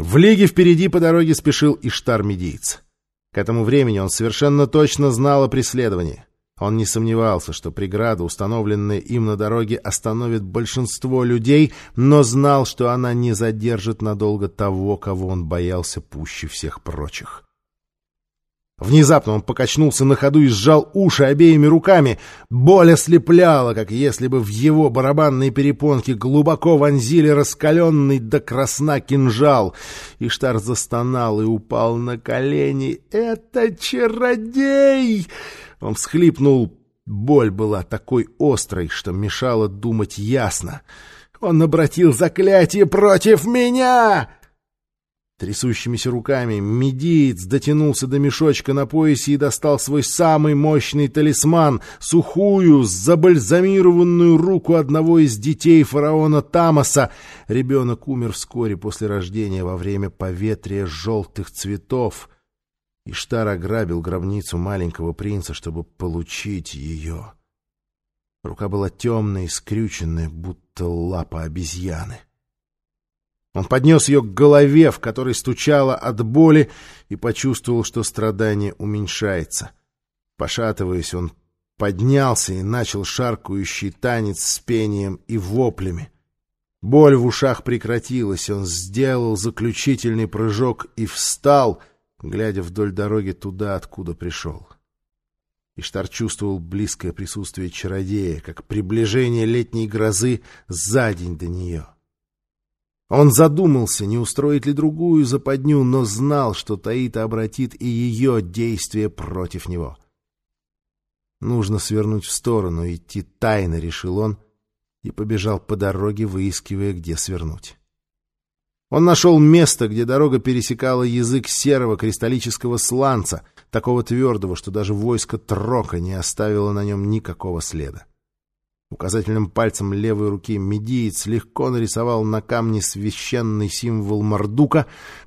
В лиге впереди по дороге спешил Иштар-медиец. К этому времени он совершенно точно знал о преследовании. Он не сомневался, что преграда, установленная им на дороге, остановит большинство людей, но знал, что она не задержит надолго того, кого он боялся пуще всех прочих. Внезапно он покачнулся на ходу и сжал уши обеими руками. Боль ослепляла, как если бы в его барабанные перепонки глубоко вонзили раскаленный до красна кинжал. Иштар застонал и упал на колени. «Это чародей!» Он всхлипнул. Боль была такой острой, что мешала думать ясно. «Он обратил заклятие против меня!» Трясущимися руками медиец дотянулся до мешочка на поясе и достал свой самый мощный талисман — сухую, забальзамированную руку одного из детей фараона Тамаса. Ребенок умер вскоре после рождения во время поветрия желтых цветов. Иштар ограбил гробницу маленького принца, чтобы получить ее. Рука была темная и скрюченная, будто лапа обезьяны. — он поднес ее к голове, в которой стучало от боли, и почувствовал, что страдание уменьшается. Пошатываясь, он поднялся и начал шаркающий танец с пением и воплями. Боль в ушах прекратилась, он сделал заключительный прыжок и встал, глядя вдоль дороги туда, откуда пришел. Иштар чувствовал близкое присутствие чародея, как приближение летней грозы за день до нее. Он задумался, не устроить ли другую западню, но знал, что Таита обратит и ее действия против него. Нужно свернуть в сторону, идти тайно, решил он, и побежал по дороге, выискивая, где свернуть. Он нашел место, где дорога пересекала язык серого кристаллического сланца, такого твердого, что даже войско Трока не оставило на нем никакого следа. Указательным пальцем левой руки медиец легко нарисовал на камне священный символ Мордука,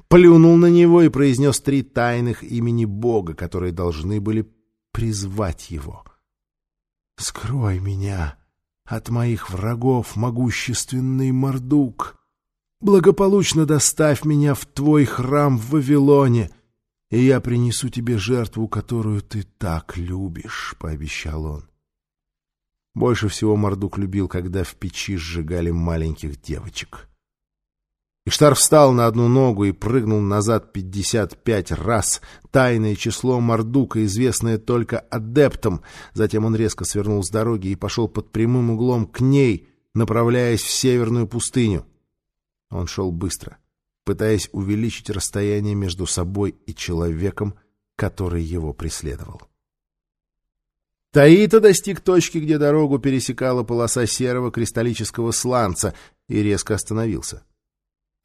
плюнул на него и произнес три тайных имени Бога, которые должны были призвать его. «Скрой меня от моих врагов, могущественный Мордук! Благополучно доставь меня в твой храм в Вавилоне!» и я принесу тебе жертву, которую ты так любишь, — пообещал он. Больше всего Мордук любил, когда в печи сжигали маленьких девочек. Иштар встал на одну ногу и прыгнул назад пятьдесят пять раз. Тайное число Мордука, известное только адептам. Затем он резко свернул с дороги и пошел под прямым углом к ней, направляясь в северную пустыню. Он шел быстро, пытаясь увеличить расстояние между собой и человеком, который его преследовал. Таита достиг точки, где дорогу пересекала полоса серого кристаллического сланца, и резко остановился.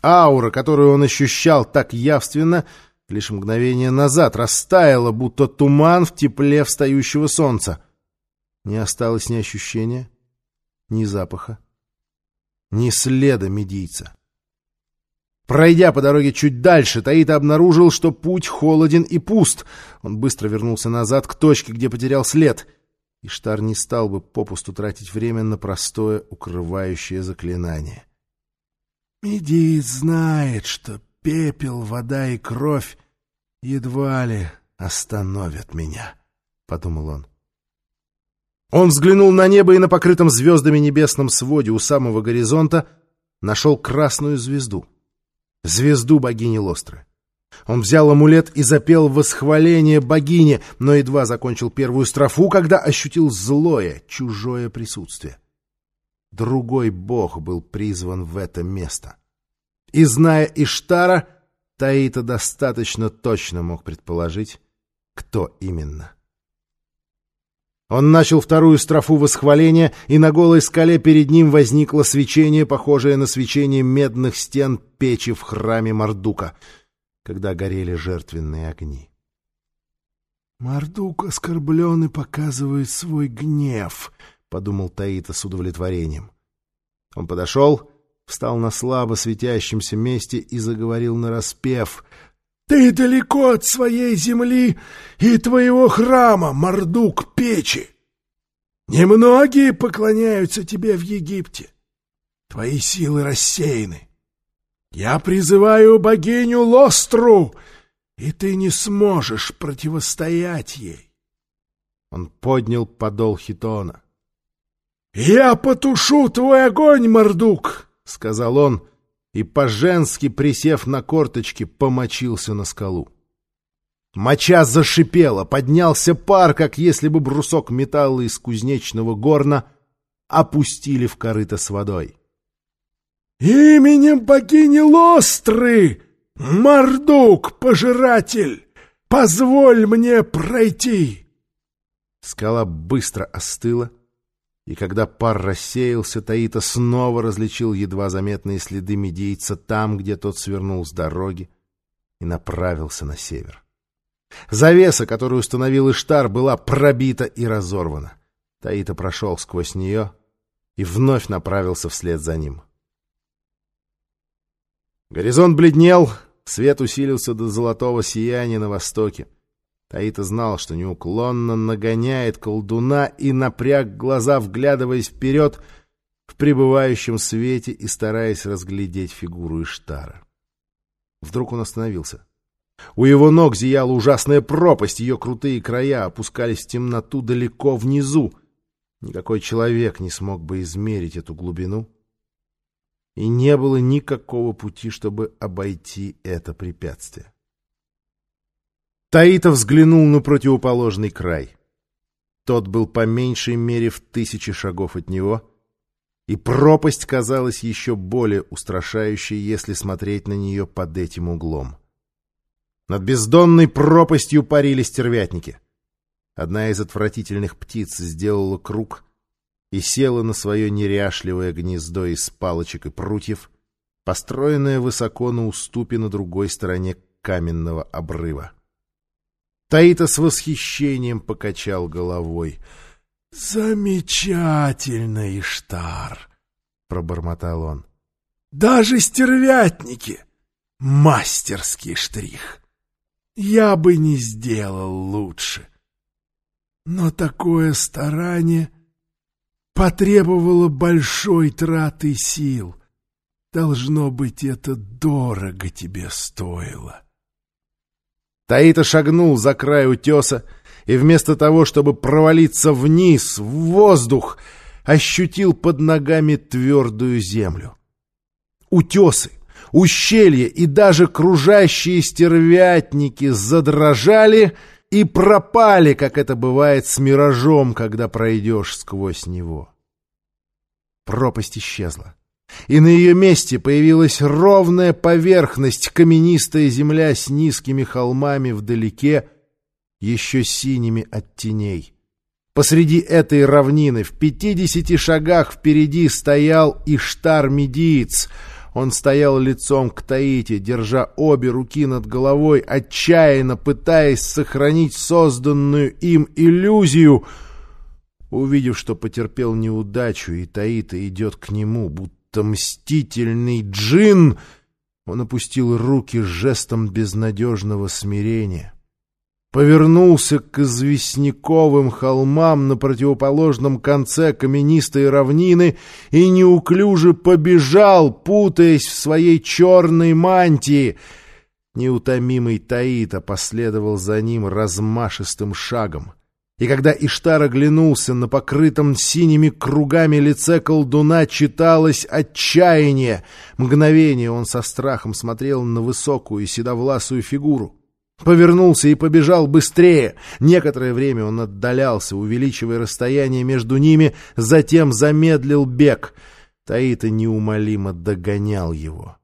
Аура, которую он ощущал так явственно, лишь мгновение назад растаяла, будто туман в тепле встающего солнца. Не осталось ни ощущения, ни запаха, ни следа медийца. Пройдя по дороге чуть дальше, Таита обнаружил, что путь холоден и пуст. Он быстро вернулся назад к точке, где потерял след — Иштар не стал бы попусту тратить время на простое укрывающее заклинание. Медиец знает, что пепел, вода и кровь едва ли остановят меня, — подумал он. Он взглянул на небо и на покрытом звездами небесном своде у самого горизонта нашел красную звезду. Звезду богини Лостры. Он взял амулет и запел восхваление богине, но едва закончил первую строфу, когда ощутил злое, чужое присутствие. Другой бог был призван в это место. И, зная Иштара, Таита достаточно точно мог предположить, кто именно. Он начал вторую строфу восхваления, и на голой скале перед ним возникло свечение, похожее на свечение медных стен печи в храме Мардука — когда горели жертвенные огни. «Мордук оскорблен и показывает свой гнев», — подумал Таита с удовлетворением. Он подошел, встал на слабо светящемся месте и заговорил нараспев. «Ты далеко от своей земли и твоего храма, Мордук печи! Немногие поклоняются тебе в Египте. Твои силы рассеяны. Я призываю богиню Лостру, и ты не сможешь противостоять ей. Он поднял подол хитона. — Я потушу твой огонь, Мордук! — сказал он, и, по-женски присев на корточки, помочился на скалу. Моча зашипела, поднялся пар, как если бы брусок металла из кузнечного горна опустили в корыто с водой. «Именем богини Лостры, Мордук, пожиратель, позволь мне пройти!» Скала быстро остыла, и когда пар рассеялся, Таита снова различил едва заметные следы медийца там, где тот свернул с дороги и направился на север. Завеса, которую установил Иштар, была пробита и разорвана. Таита прошел сквозь нее и вновь направился вслед за ним. Горизонт бледнел, свет усилился до золотого сияния на востоке. Таита знал, что неуклонно нагоняет колдуна и напряг глаза, вглядываясь вперед в пребывающем свете и стараясь разглядеть фигуру Иштара. Вдруг он остановился. У его ног зияла ужасная пропасть, ее крутые края опускались в темноту далеко внизу. Никакой человек не смог бы измерить эту глубину. И не было никакого пути, чтобы обойти это препятствие. Таита взглянул на противоположный край. Тот был по меньшей мере в тысячи шагов от него, и пропасть казалась еще более устрашающей, если смотреть на нее под этим углом. Над бездонной пропастью парили стервятники. Одна из отвратительных птиц сделала круг и села на свое неряшливое гнездо из палочек и прутьев, построенное высоко на уступе на другой стороне каменного обрыва. Таита с восхищением покачал головой. — Замечательно, Иштар! — пробормотал он. — Даже стервятники! Мастерский штрих! Я бы не сделал лучше. Но такое старание потребовало большой траты сил. Должно быть, это дорого тебе стоило. Таита шагнул за край утеса и вместо того, чтобы провалиться вниз, в воздух, ощутил под ногами твердую землю. Утесы ущелья и даже кружащие стервятники задрожали и пропали, как это бывает с миражом, когда пройдешь сквозь него. Пропасть исчезла, и на ее месте появилась ровная поверхность, каменистая земля с низкими холмами вдалеке, еще синими от теней. Посреди этой равнины в пятидесяти шагах впереди стоял Иштар-Медиец — он стоял лицом к Таите, держа обе руки над головой, отчаянно пытаясь сохранить созданную им иллюзию. Увидев, что потерпел неудачу, и Таита идет к нему, будто мстительный джин, он опустил руки жестом безнадежного смирения повернулся к известняковым холмам на противоположном конце каменистой равнины и неуклюже побежал, путаясь в своей черной мантии. Неутомимый Таита последовал за ним размашистым шагом. И когда Иштар оглянулся на покрытом синими кругами лице колдуна, читалось отчаяние. Мгновение он со страхом смотрел на высокую седовласую фигуру. Повернулся и побежал быстрее. Некоторое время он отдалялся, увеличивая расстояние между ними, затем замедлил бег. Таита неумолимо догонял его.